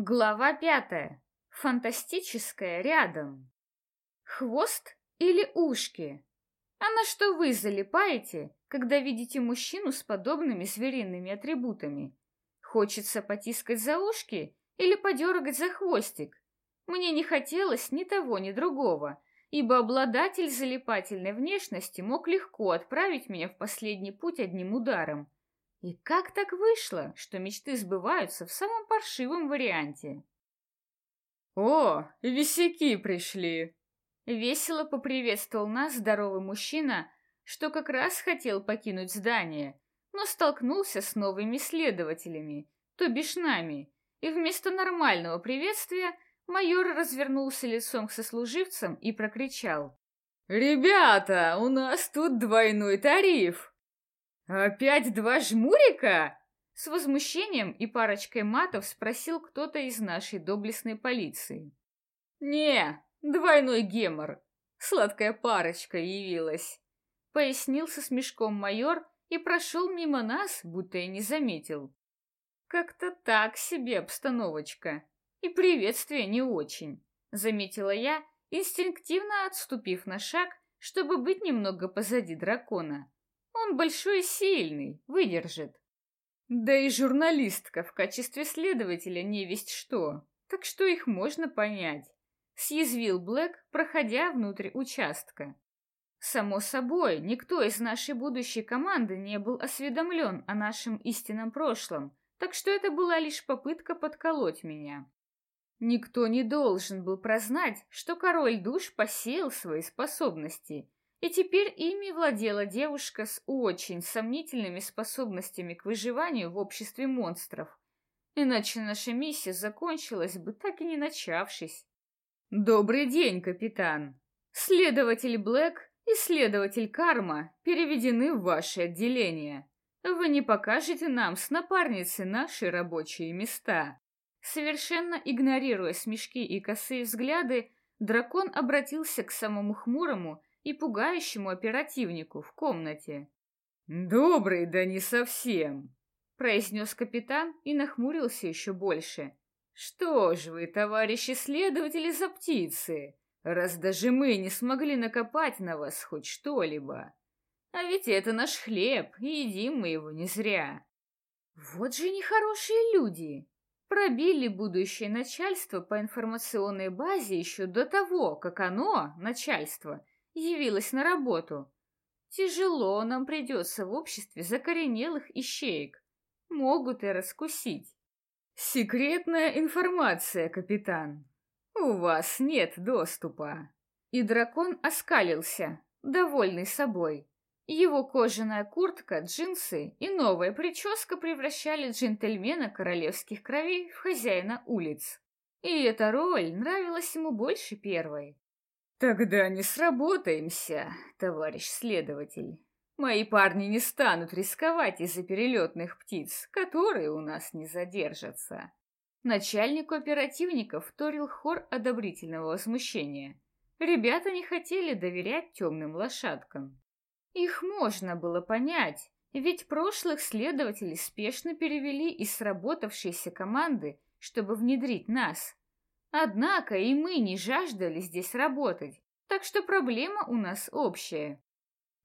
Глава пятая. Фантастическое рядом. Хвост или ушки? А на что вы залипаете, когда видите мужчину с подобными звериными атрибутами? Хочется потискать за ушки или подергать за хвостик? Мне не хотелось ни того, ни другого, ибо обладатель залипательной внешности мог легко отправить меня в последний путь одним ударом. И как так вышло, что мечты сбываются в самом паршивом варианте? «О, висяки пришли!» Весело поприветствовал нас здоровый мужчина, что как раз хотел покинуть здание, но столкнулся с новыми следователями, то бишь нами, и вместо нормального приветствия майор развернулся лицом к сослуживцам и прокричал. «Ребята, у нас тут двойной тариф!» «Опять два жмурика?» С возмущением и парочкой матов спросил кто-то из нашей доблестной полиции. «Не, двойной гемор. Сладкая парочка явилась», — пояснил со смешком майор и прошел мимо нас, будто и не заметил. «Как-то так себе обстановочка. И приветствие не очень», — заметила я, инстинктивно отступив на шаг, чтобы быть немного позади дракона. «Он большой и сильный, выдержит». Да и журналистка в качестве следователя не весть что, так что их можно понять. Съязвил Блэк, проходя внутрь участка. Само собой, никто из нашей будущей команды не был осведомлен о нашем истинном прошлом, так что это была лишь попытка подколоть меня. Никто не должен был прознать, что король душ посеял свои способности и теперь ими владела девушка с очень сомнительными способностями к выживанию в обществе монстров. Иначе наша миссия закончилась бы, так и не начавшись. Добрый день, капитан. Следователь Блэк и следователь Карма переведены в ваше отделение. Вы не покажете нам с напарницей наши рабочие места. Совершенно игнорируя смешки и косые взгляды, дракон обратился к самому хмурому и пугающему оперативнику в комнате. «Добрый, да не совсем», — произнес капитан и нахмурился еще больше. «Что ж вы, товарищи следователи, за птицы, раз даже мы не смогли накопать на вас хоть что-либо? А ведь это наш хлеб, и едим мы его не зря. Вот же нехорошие люди!» Пробили будущее начальство по информационной базе еще до того, как оно, начальство, явилась на работу. Тяжело нам придется в обществе закоренелых ищеек. Могут и раскусить. Секретная информация, капитан. У вас нет доступа. И дракон оскалился, довольный собой. Его кожаная куртка, джинсы и новая прическа превращали джентльмена королевских кровей в хозяина улиц. И эта роль нравилась ему больше первой. Тогда не сработаемся, товарищ следователь. Мои парни не станут рисковать из-за перелетных птиц, которые у нас не задержатся. Начальнику оперативников вторил хор одобрительного возмущения. Ребята не хотели доверять темным лошадкам. Их можно было понять, ведь прошлых следователей спешно перевели из сработавшейся команды, чтобы внедрить нас. Однако и мы не жаждали здесь работать, так что проблема у нас общая.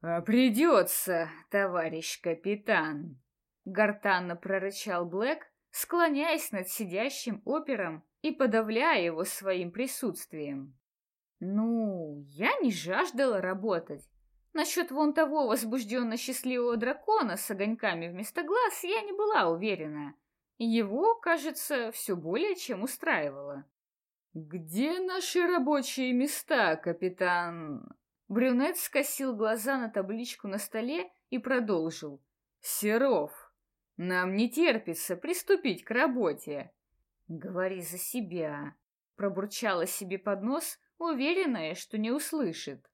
«А придется, товарищ капитан!» Гортанно прорычал Блэк, склоняясь над сидящим опером и подавляя его своим присутствием. «Ну, я не жаждала работать. Насчет вон того возбужденно-счастливого дракона с огоньками вместо глаз я не была уверена. Его, кажется, все более чем устраивало. «Где наши рабочие места, капитан?» Брюнет скосил глаза на табличку на столе и продолжил. «Серов, нам не терпится приступить к работе». «Говори за себя», — пробурчала себе под нос, уверенная, что не услышит.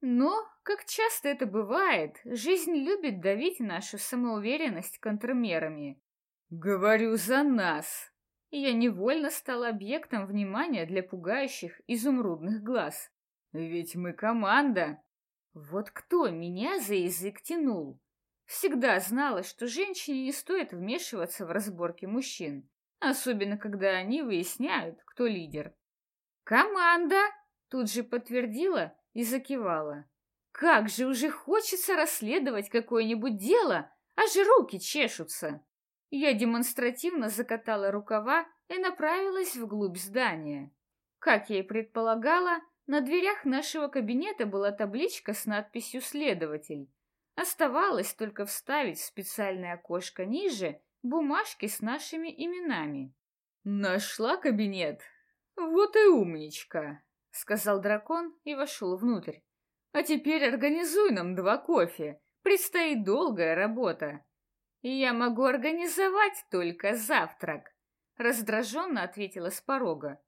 Но, как часто это бывает, жизнь любит давить нашу самоуверенность контрмерами. «Говорю за нас», я невольно стал объектом внимания для пугающих изумрудных глаз. Ведь мы команда. Вот кто меня за язык тянул? Всегда знала, что женщине не стоит вмешиваться в разборки мужчин. особенно когда они выясняют, кто лидер. «Команда!» — тут же подтвердила и закивала. «Как же уже хочется расследовать какое-нибудь дело, аж руки чешутся!» Я демонстративно закатала рукава и направилась вглубь здания. Как я и предполагала, на дверях нашего кабинета была табличка с надписью «Следователь». Оставалось только вставить в специальное окошко ниже бумажки с нашими именами. «Нашла кабинет? Вот и умничка!» — сказал дракон и вошел внутрь. «А теперь организуй нам два кофе. Предстоит долгая работа». «Я могу организовать только завтрак», — раздраженно ответила с порога.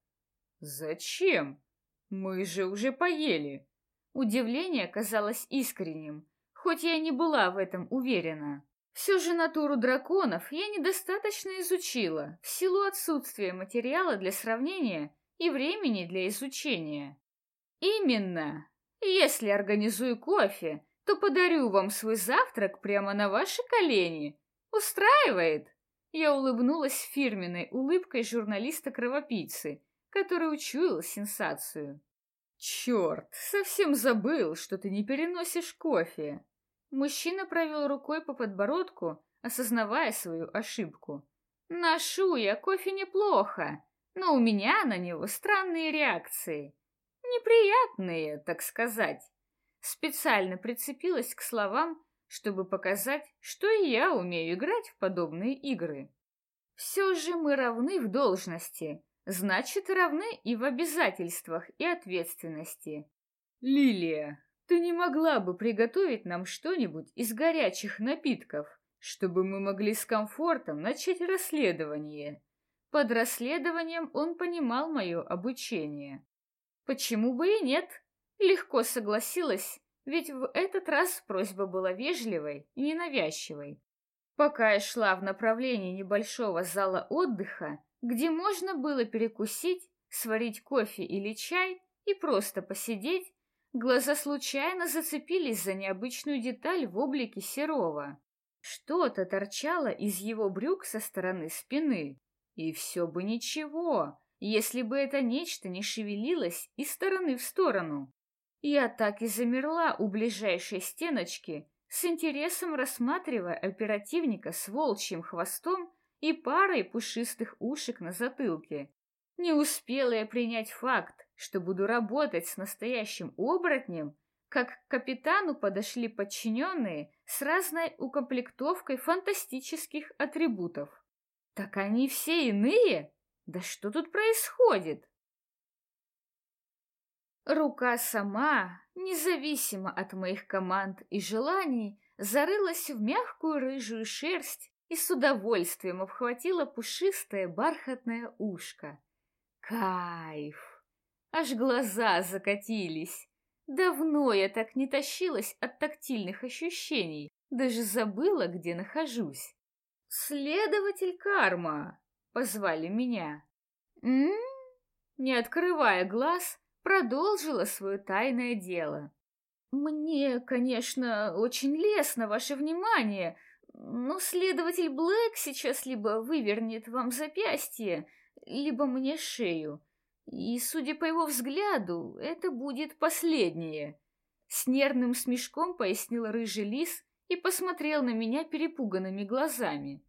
«Зачем? Мы же уже поели». Удивление казалось искренним, хоть я и не была в этом уверена. Все же натуру драконов я недостаточно изучила, в силу отсутствия материала для сравнения и времени для изучения. Именно. Если организую кофе, то подарю вам свой завтрак прямо на ваши колени. Устраивает? Я улыбнулась фирменной улыбкой журналиста-кровопийцы, который учуял сенсацию. Черт, совсем забыл, что ты не переносишь кофе. Мужчина провел рукой по подбородку, осознавая свою ошибку. Ношу я кофе неплохо, но у меня на него странные реакции. Неприятные, так сказать. Специально прицепилась к словам, чтобы показать, что и я умею играть в подобные игры. Все же мы равны в должности, значит, равны и в обязательствах и ответственности. Лилия, ты не могла бы приготовить нам что-нибудь из горячих напитков, чтобы мы могли с комфортом начать расследование? Под расследованием он понимал мое обучение. Почему бы и нет? Легко согласилась, ведь в этот раз просьба была вежливой и ненавязчивой. Пока я шла в направлении небольшого зала отдыха, где можно было перекусить, сварить кофе или чай и просто посидеть, Глаза случайно зацепились за необычную деталь в облике Серова. Что-то торчало из его брюк со стороны спины. И все бы ничего, если бы это нечто не шевелилось из стороны в сторону. Я так и замерла у ближайшей стеночки, с интересом рассматривая оперативника с волчьим хвостом и парой пушистых ушек на затылке. Не успела я принять факт, что буду работать с настоящим оборотнем, как к капитану подошли подчиненные с разной укомплектовкой фантастических атрибутов. Так они все иные? Да что тут происходит? Рука сама, независимо от моих команд и желаний, зарылась в мягкую рыжую шерсть и с удовольствием обхватила пушистое бархатное ушко. Кайф! Аж глаза закатились. Давно я так не тащилась от тактильных ощущений, даже забыла, где нахожусь. «Следователь Карма!» — позвали меня. «М?», Не открывая глаз, продолжила свое тайное дело. «Мне, конечно, очень лестно ваше внимание, но следователь Блэк сейчас либо вывернет вам запястье, либо мне шею. И, судя по его взгляду, это будет последнее. С нервным смешком пояснил рыжий лис и посмотрел на меня перепуганными глазами.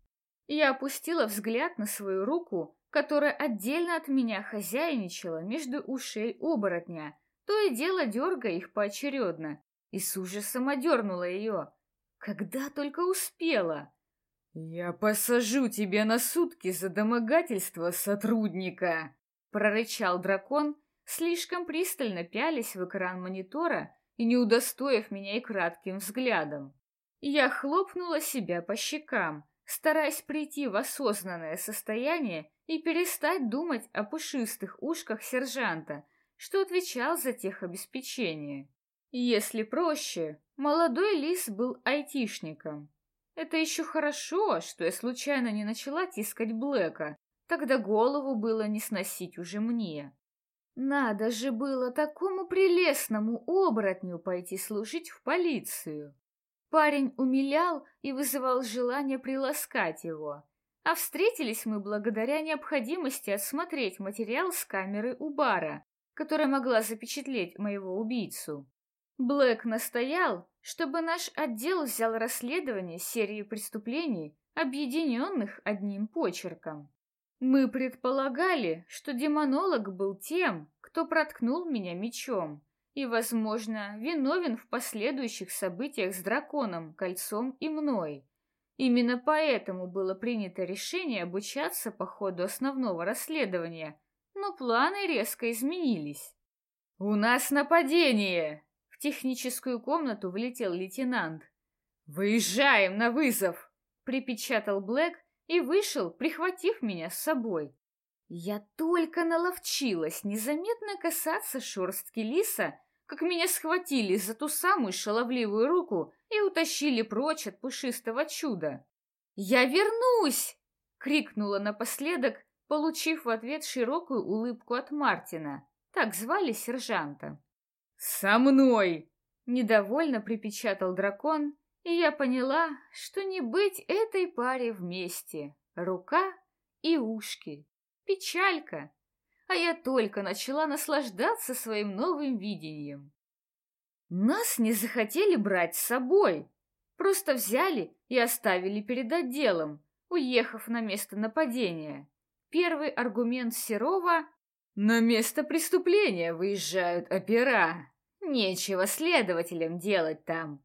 Я опустила взгляд на свою руку, которая отдельно от меня хозяйничала между ушей оборотня, то и дело дергая их поочередно, и с ужасом одернула ее. Когда только успела. «Я посажу тебя на сутки за домогательство сотрудника!» прорычал дракон, слишком пристально пялись в экран монитора и не удостоив меня и кратким взглядом. Я хлопнула себя по щекам, стараясь прийти в осознанное состояние и перестать думать о пушистых ушках сержанта, что отвечал за техобеспечение. Если проще, молодой лис был айтишником. Это еще хорошо, что я случайно не начала тискать Блэка, Тогда голову было не сносить уже мне. Надо же было такому прелестному оборотню пойти служить в полицию. Парень умилял и вызывал желание приласкать его. А встретились мы благодаря необходимости осмотреть материал с камеры у бара, которая могла запечатлеть моего убийцу. Блэк настоял, чтобы наш отдел взял расследование серии преступлений, объединенных одним почерком. Мы предполагали, что демонолог был тем, кто проткнул меня мечом, и, возможно, виновен в последующих событиях с драконом, кольцом и мной. Именно поэтому было принято решение обучаться по ходу основного расследования, но планы резко изменились. «У нас нападение!» В техническую комнату влетел лейтенант. «Выезжаем на вызов!» — припечатал Блэк и вышел, прихватив меня с собой. Я только наловчилась незаметно касаться шорстки лиса, как меня схватили за ту самую шаловливую руку и утащили прочь от пушистого чуда. «Я вернусь!» — крикнула напоследок, получив в ответ широкую улыбку от Мартина. Так звали сержанта. «Со мной!» — недовольно припечатал дракон, и я поняла, что не быть этой паре вместе. Рука и ушки. Печалька а я только начала наслаждаться своим новым видением. Нас не захотели брать с собой, просто взяли и оставили перед отделом, уехав на место нападения. Первый аргумент Серова — «На место преступления выезжают опера. Нечего следователям делать там.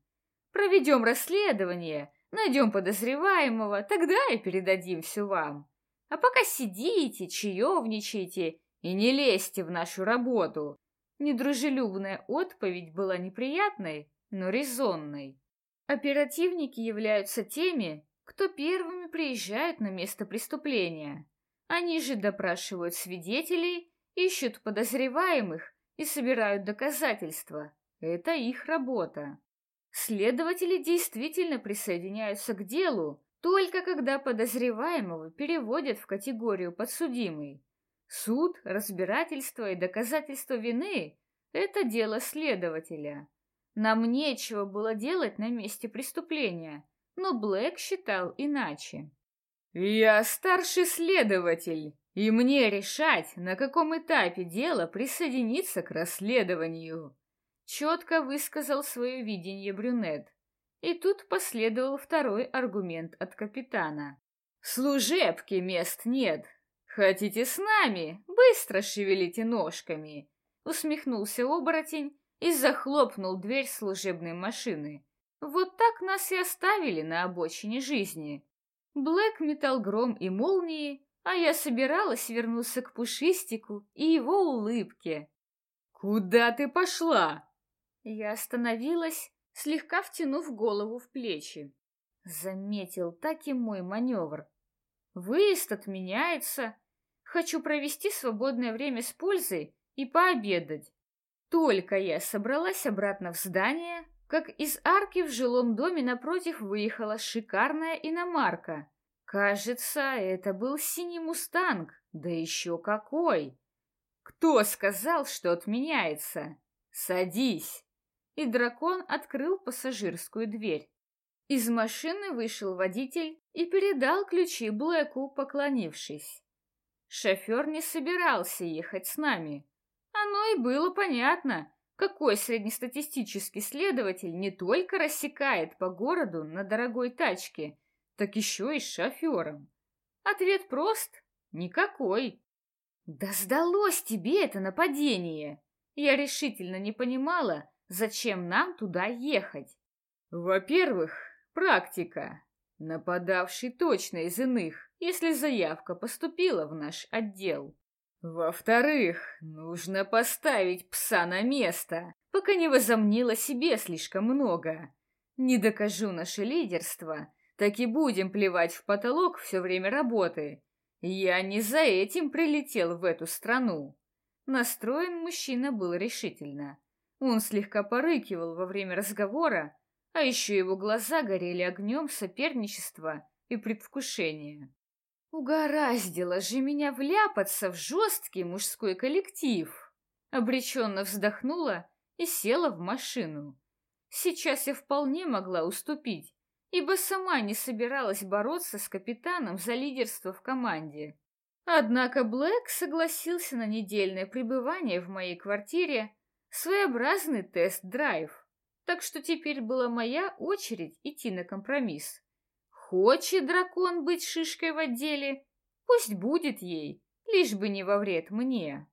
Проведем расследование, найдем подозреваемого, тогда и передадим все вам. А пока сидите, чаевничайте и не лезьте в нашу работу. Недружелюбная отповедь была неприятной, но резонной. Оперативники являются теми, кто первыми приезжают на место преступления. Они же допрашивают свидетелей, ищут подозреваемых и собирают доказательства. Это их работа. Следователи действительно присоединяются к делу, только когда подозреваемого переводят в категорию подсудимый. Суд, разбирательство и доказательство вины — это дело следователя. Нам нечего было делать на месте преступления, но Блэк считал иначе. «Я старший следователь, и мне решать, на каком этапе дело присоединиться к расследованию», четко высказал свое видение брюнет. И тут последовал второй аргумент от капитана. «Служебки мест нет, «Хотите с нами? Быстро шевелите ножками!» Усмехнулся оборотень и захлопнул дверь служебной машины. Вот так нас и оставили на обочине жизни. Блэк метал гром и молнии, а я собиралась вернуться к Пушистику и его улыбке. «Куда ты пошла?» Я остановилась, слегка втянув голову в плечи. Заметил так и мой маневр. Выезд отменяется, Хочу провести свободное время с пользой и пообедать. Только я собралась обратно в здание, как из арки в жилом доме напротив выехала шикарная иномарка. Кажется, это был синий мустанг, да еще какой! Кто сказал, что отменяется? Садись! И дракон открыл пассажирскую дверь. Из машины вышел водитель и передал ключи Блэку, поклонившись. Шофер не собирался ехать с нами. Оно и было понятно, какой среднестатистический следователь не только рассекает по городу на дорогой тачке, так еще и с шофером. Ответ прост — никакой. Да сдалось тебе это нападение! Я решительно не понимала, зачем нам туда ехать. Во-первых, практика. Нападавший точно из иных если заявка поступила в наш отдел. Во-вторых, нужно поставить пса на место, пока не возомнила себе слишком много. Не докажу наше лидерство, так и будем плевать в потолок все время работы. Я не за этим прилетел в эту страну. Настроен мужчина был решительно. Он слегка порыкивал во время разговора, а еще его глаза горели огнем соперничества и предвкушения. Угораздило же меня вляпаться в жесткий мужской коллектив. Обреченно вздохнула и села в машину. Сейчас я вполне могла уступить, ибо сама не собиралась бороться с капитаном за лидерство в команде. Однако Блэк согласился на недельное пребывание в моей квартире, своеобразный тест-драйв. Так что теперь была моя очередь идти на компромисс. Хочет дракон быть шишкой в отделе, пусть будет ей, лишь бы не во вред мне.